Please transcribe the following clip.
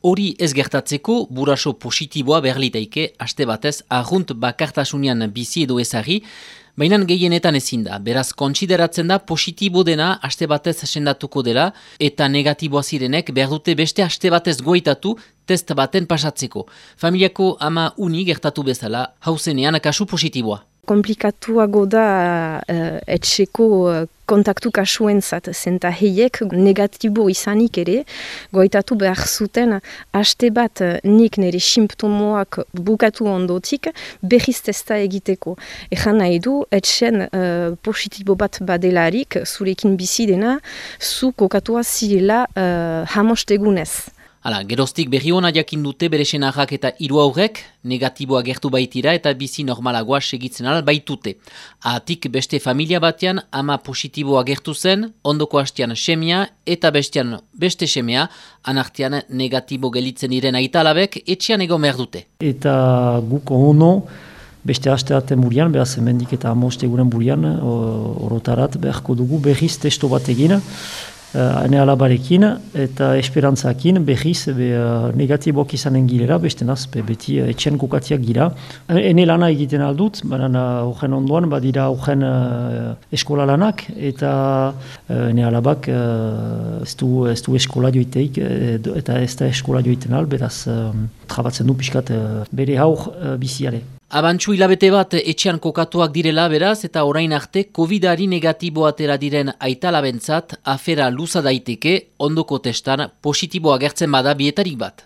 Hori ez gertatzeko, buraso positiboa berliteike, aste batez, ahunt bakartasunian bizi edo ezari, baina gehienetan ezin da. Beraz, kontsideratzen da positibo dena aste batez sendatuko dela, eta negatiboa zirenek behar dute beste aste batez goitatu test baten pasatzeko. Familiako ama uni gertatu bezala, hauzenean kasu positiboa komplikatuago da uh, etxeko uh, kontaktu kasuen zat, zenta heiek negatibo izanik ere, goitatu behar zuten, haste bat uh, nik nire simptomoak bukatu ondotik, berriz testa egiteko. Ejan nahi du, etxen uh, positibo bat badelarik, zurekin bizi dena, zu kokatua zirela uh, hamostegunez. Hala, geroztik berri hona jakin dute bere senarrak eta hiru aurrek, negatiboa gertu baitira eta bizi normalagoa segitzen ala baitute. Atik beste familia batean ama positiboa gertu zen, ondoko hastean semia eta bestean beste semia, anartean negatibo gelitzen diren aitalabek etxean ego dute. Eta guko ono, beste haste aten burian, behaz emendik eta amoste guren burian, orotarat beharko dugu behiz testo bat egin, ene uh, alabarekin eta esperantzakin behiz be, uh, negatibok izanen girela, beste naz, be, beti uh, etxen kukatiak gira. Ene lana egiten aldut, baina horren uh, ondoan, badira horren uh, eskola lanak, eta uh, ene alabak uh, ez du eskola joiteik, eta ez da eskola joiten al, beraz, uh, trabatzen du pixkat uh, bere haur uh, biziare. Abantxu hilabete bat etxean kokatuak direla beraz eta orain arte COVID-ari negatibo atera diren aitalabentzat afera luza daiteke ondoko testan positiboa gertzen bada bietarik bat.